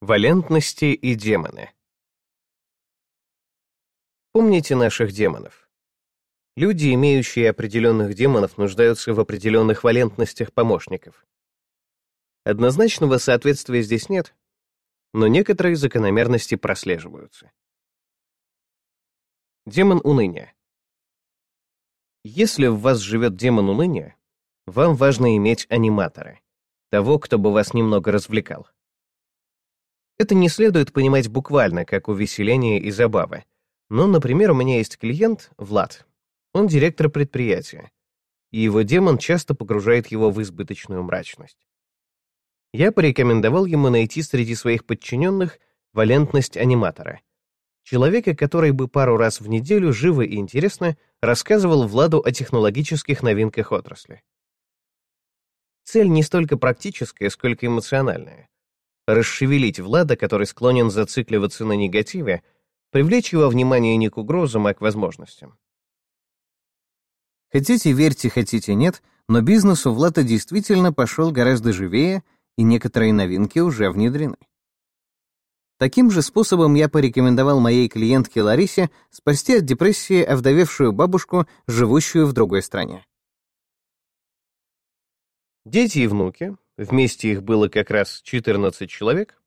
Валентности и демоны. Помните наших демонов. Люди, имеющие определенных демонов, нуждаются в определенных валентностях помощников. Однозначного соответствия здесь нет, но некоторые закономерности прослеживаются. Демон уныния. Если в вас живет демон уныния, вам важно иметь аниматора, того, кто бы вас немного развлекал. Это не следует понимать буквально, как увеселение и забавы. Но, например, у меня есть клиент, Влад. Он директор предприятия. И его демон часто погружает его в избыточную мрачность. Я порекомендовал ему найти среди своих подчиненных валентность аниматора. Человека, который бы пару раз в неделю живо и интересно рассказывал Владу о технологических новинках отрасли. Цель не столько практическая, сколько эмоциональная расшевелить Влада, который склонен зацикливаться на негативе, привлечь его внимание не к угрозам, а к возможностям. Хотите верьте, хотите нет, но бизнес у Влада действительно пошел гораздо живее, и некоторые новинки уже внедрены. Таким же способом я порекомендовал моей клиентке Ларисе спасти от депрессии овдовевшую бабушку, живущую в другой стране. Дети и внуки, вместе их было как раз 14 человек,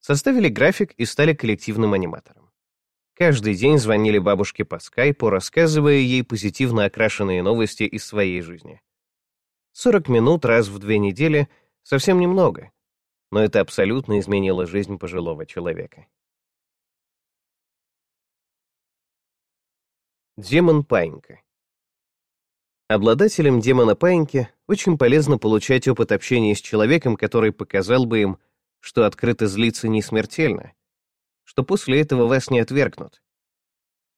составили график и стали коллективным аниматором. Каждый день звонили бабушке по скайпу, рассказывая ей позитивно окрашенные новости из своей жизни. 40 минут раз в две недели — совсем немного, но это абсолютно изменило жизнь пожилого человека. Демон Паинька Обладателям демона паиньки очень полезно получать опыт общения с человеком, который показал бы им, что открыто злиться не смертельно, что после этого вас не отвергнут.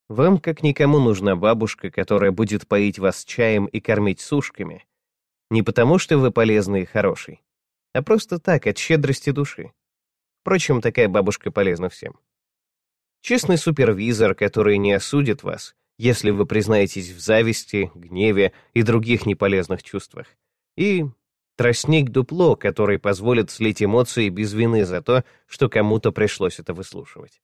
Вам как никому нужна бабушка, которая будет поить вас чаем и кормить сушками, не потому что вы полезный и хороший, а просто так, от щедрости души. Впрочем, такая бабушка полезна всем. Честный супервизор, который не осудит вас, если вы признаетесь в зависти, гневе и других неполезных чувствах. И тростник-дупло, который позволит слить эмоции без вины за то, что кому-то пришлось это выслушивать.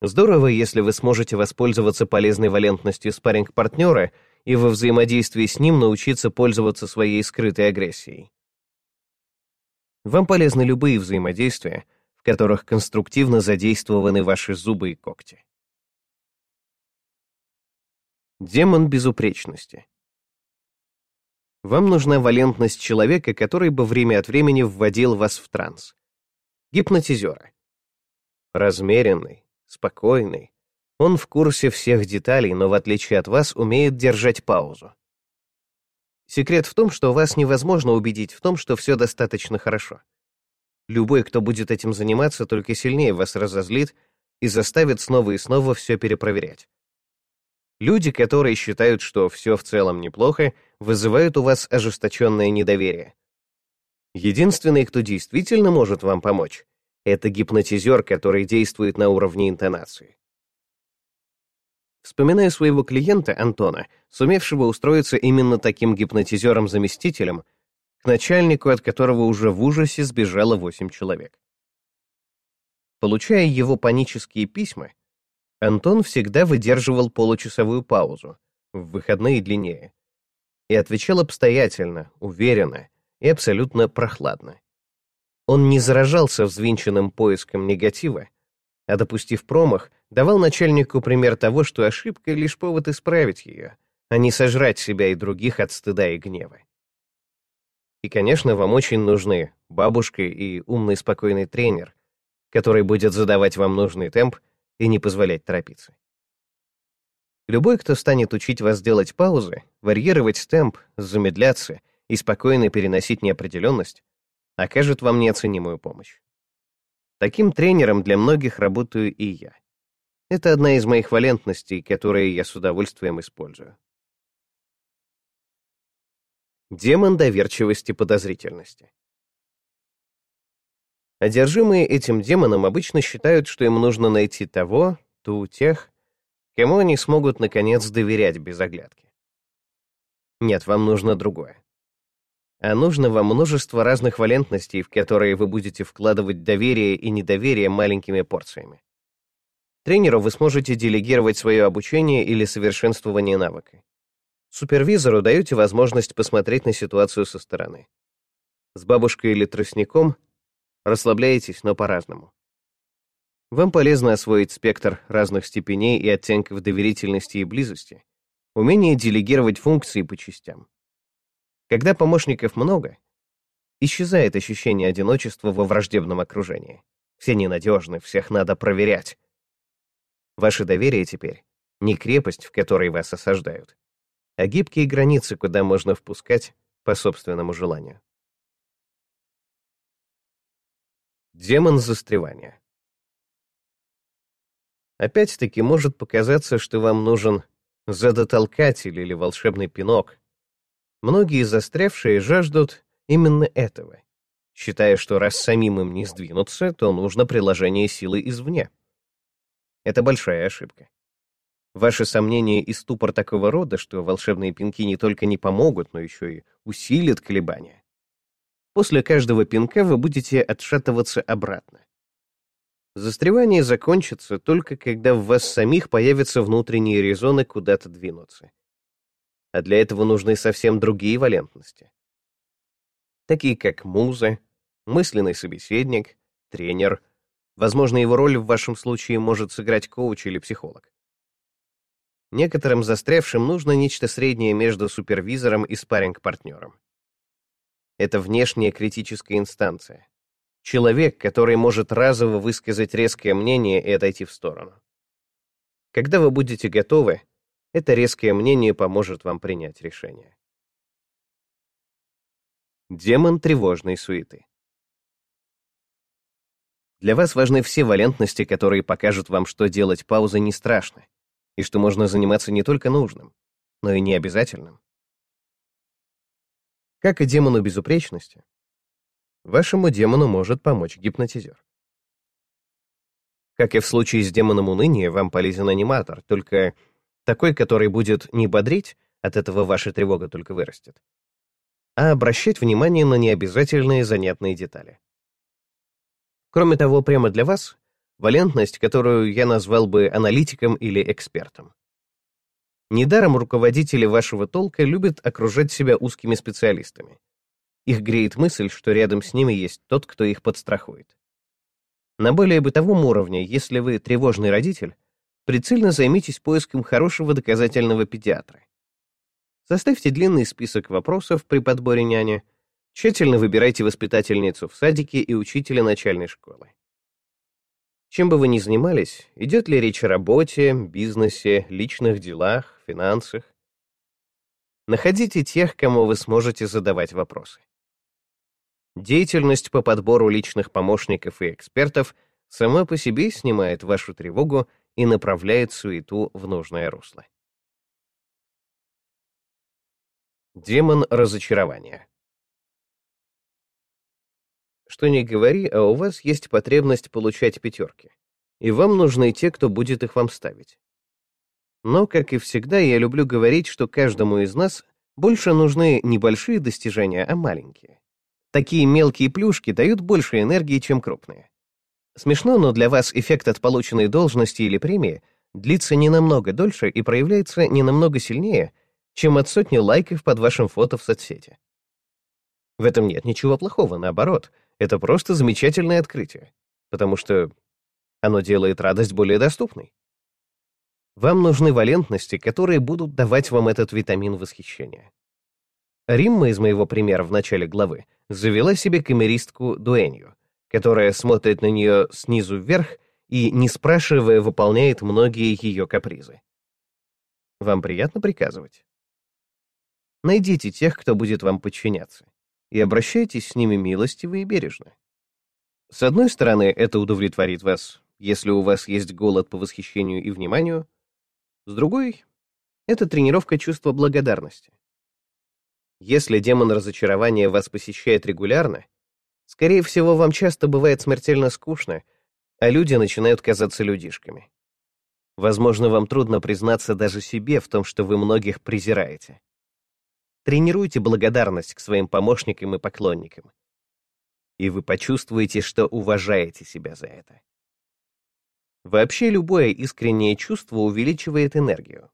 Здорово, если вы сможете воспользоваться полезной валентностью спарринг-партнера и во взаимодействии с ним научиться пользоваться своей скрытой агрессией. Вам полезны любые взаимодействия, в которых конструктивно задействованы ваши зубы и когти. Демон безупречности. Вам нужна валентность человека, который бы время от времени вводил вас в транс. Гипнотизера. Размеренный, спокойный. Он в курсе всех деталей, но в отличие от вас умеет держать паузу. Секрет в том, что вас невозможно убедить в том, что все достаточно хорошо. Любой, кто будет этим заниматься, только сильнее вас разозлит и заставит снова и снова все перепроверять. Люди, которые считают, что все в целом неплохо, вызывают у вас ожесточенное недоверие. Единственный, кто действительно может вам помочь, это гипнотизер, который действует на уровне интонации. Вспоминая своего клиента Антона, сумевшего устроиться именно таким гипнотизером-заместителем, к начальнику, от которого уже в ужасе сбежало 8 человек. Получая его панические письма, Антон всегда выдерживал получасовую паузу, в выходные длиннее, и отвечал обстоятельно, уверенно и абсолютно прохладно. Он не заражался взвинченным поиском негатива, а, допустив промах, давал начальнику пример того, что ошибка — лишь повод исправить ее, а не сожрать себя и других от стыда и гнева. И, конечно, вам очень нужны бабушка и умный спокойный тренер, который будет задавать вам нужный темп и не позволять торопиться. Любой, кто станет учить вас делать паузы, варьировать темп, замедляться и спокойно переносить неопределенность, окажет вам неоценимую помощь. Таким тренером для многих работаю и я. Это одна из моих валентностей, которые я с удовольствием использую. Демон доверчивости подозрительности. Одержимые этим демоном обычно считают, что им нужно найти того, ту, тех, кому они смогут, наконец, доверять без оглядки. Нет, вам нужно другое. а нужно вам множество разных валентностей, в которые вы будете вкладывать доверие и недоверие маленькими порциями. Тренеру вы сможете делегировать свое обучение или совершенствование навыка. Супервизору даете возможность посмотреть на ситуацию со стороны. С бабушкой или тростником расслабляетесь, но по-разному. Вам полезно освоить спектр разных степеней и оттенков доверительности и близости, умение делегировать функции по частям. Когда помощников много, исчезает ощущение одиночества во враждебном окружении. Все ненадежны, всех надо проверять. Ваше доверие теперь — не крепость, в которой вас осаждают, а гибкие границы, куда можно впускать по собственному желанию. Демон застревания. Опять-таки может показаться, что вам нужен задотолкатель или волшебный пинок. Многие застрявшие жаждут именно этого, считая, что раз самим им не сдвинуться, то нужно приложение силы извне. Это большая ошибка. Ваши сомнения и ступор такого рода, что волшебные пинки не только не помогут, но еще и усилят колебания. После каждого пинка вы будете отшатываться обратно. Застревание закончится только когда в вас самих появятся внутренние резоны куда-то двинуться. А для этого нужны совсем другие валентности. Такие как муза, мысленный собеседник, тренер — Возможно, его роль в вашем случае может сыграть коуч или психолог. Некоторым застрявшим нужно нечто среднее между супервизором и спарринг-партнером. Это внешняя критическая инстанция. Человек, который может разово высказать резкое мнение и отойти в сторону. Когда вы будете готовы, это резкое мнение поможет вам принять решение. Демон тревожной суеты. Для вас важны все валентности, которые покажут вам, что делать паузы не страшно, и что можно заниматься не только нужным, но и необязательным. Как и демону безупречности, вашему демону может помочь гипнотизер. Как и в случае с демоном уныния, вам полезен аниматор, только такой, который будет не бодрить, от этого ваша тревога только вырастет, а обращать внимание на необязательные занятные детали. Кроме того, прямо для вас — валентность, которую я назвал бы аналитиком или экспертом. Недаром руководители вашего толка любят окружать себя узкими специалистами. Их греет мысль, что рядом с ними есть тот, кто их подстрахует. На более бытовом уровне, если вы тревожный родитель, прицельно займитесь поиском хорошего доказательного педиатра. Составьте длинный список вопросов при подборе няни, Тщательно выбирайте воспитательницу в садике и учителя начальной школы. Чем бы вы ни занимались, идет ли речь о работе, бизнесе, личных делах, финансах, находите тех, кому вы сможете задавать вопросы. Деятельность по подбору личных помощников и экспертов сама по себе снимает вашу тревогу и направляет суету в нужное русло. Демон разочарования. Что ни говори, а у вас есть потребность получать пятерки, и вам нужны те, кто будет их вам ставить. Но, как и всегда, я люблю говорить, что каждому из нас больше нужны не большие достижения, а маленькие. Такие мелкие плюшки дают больше энергии, чем крупные. Смешно, но для вас эффект от полученной должности или премии длится не намного дольше и проявляется не намного сильнее, чем от сотни лайков под вашим фото в соцсети. В этом нет ничего плохого, наоборот — это просто замечательное открытие, потому что оно делает радость более доступной. Вам нужны валентности, которые будут давать вам этот витамин восхищения. Римма из моего примера в начале главы завела себе камеристку Дуэнью, которая смотрит на нее снизу вверх и, не спрашивая, выполняет многие ее капризы. Вам приятно приказывать? Найдите тех, кто будет вам подчиняться и обращайтесь с ними милостиво и бережно. С одной стороны, это удовлетворит вас, если у вас есть голод по восхищению и вниманию, с другой — это тренировка чувства благодарности. Если демон разочарования вас посещает регулярно, скорее всего, вам часто бывает смертельно скучно, а люди начинают казаться людишками. Возможно, вам трудно признаться даже себе в том, что вы многих презираете. Тренируйте благодарность к своим помощникам и поклонникам. И вы почувствуете, что уважаете себя за это. Вообще любое искреннее чувство увеличивает энергию.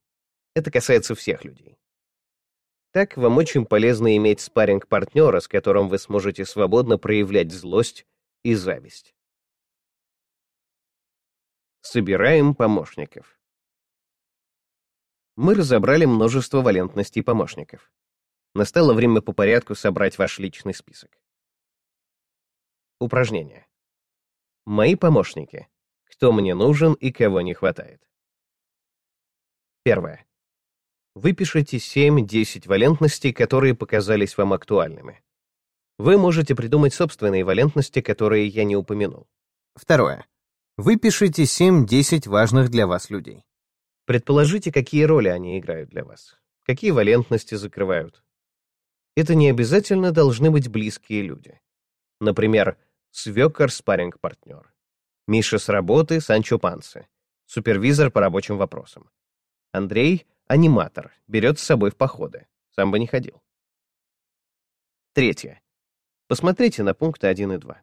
Это касается всех людей. Так вам очень полезно иметь спарринг-партнера, с которым вы сможете свободно проявлять злость и зависть. Собираем помощников. Мы разобрали множество валентностей помощников. Настало время по порядку собрать ваш личный список. Упражнение. Мои помощники. Кто мне нужен и кого не хватает. Первое. Выпишите 7-10 валентностей, которые показались вам актуальными. Вы можете придумать собственные валентности, которые я не упомянул. Второе. Выпишите 7-10 важных для вас людей. Предположите, какие роли они играют для вас, какие валентности закрывают. Это не обязательно должны быть близкие люди. Например, свекор спаринг партнер Миша с работы Санчо Пансе, супервизор по рабочим вопросам. Андрей — аниматор, берет с собой в походы, сам бы не ходил. Третье. Посмотрите на пункты 1 и 2.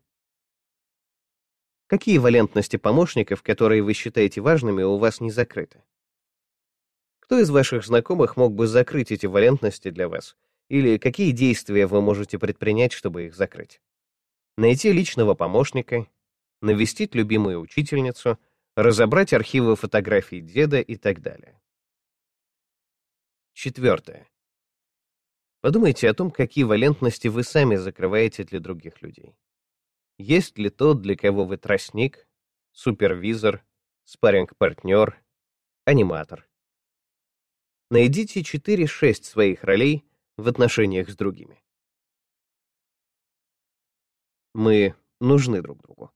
Какие валентности помощников, которые вы считаете важными, у вас не закрыты? Кто из ваших знакомых мог бы закрыть эти валентности для вас? Или какие действия вы можете предпринять, чтобы их закрыть? Найти личного помощника, навестить любимую учительницу, разобрать архивы фотографий деда и так далее. Четвертое. Подумайте о том, какие валентности вы сами закрываете для других людей. Есть ли тот, для кого вы тростник, супервизор, спарринг-партнер, аниматор? Найдите 4-6 своих ролей в отношениях с другими. Мы нужны друг другу.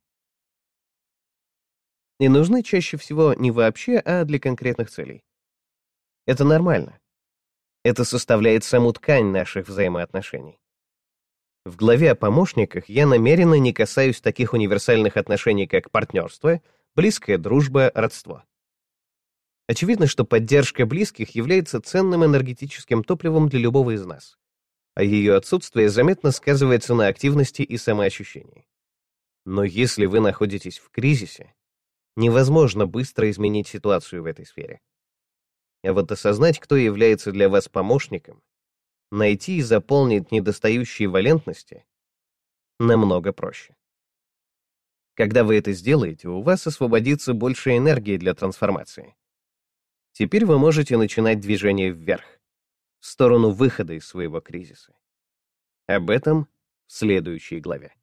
И нужны чаще всего не вообще, а для конкретных целей. Это нормально. Это составляет саму ткань наших взаимоотношений. В главе о помощниках я намеренно не касаюсь таких универсальных отношений, как партнерство, близкая дружба, родство. Очевидно, что поддержка близких является ценным энергетическим топливом для любого из нас, а ее отсутствие заметно сказывается на активности и самоощущении. Но если вы находитесь в кризисе, невозможно быстро изменить ситуацию в этой сфере. А вот осознать, кто является для вас помощником, найти и заполнить недостающие валентности намного проще. Когда вы это сделаете, у вас освободится больше энергии для трансформации. Теперь вы можете начинать движение вверх, в сторону выхода из своего кризиса. Об этом в следующей главе.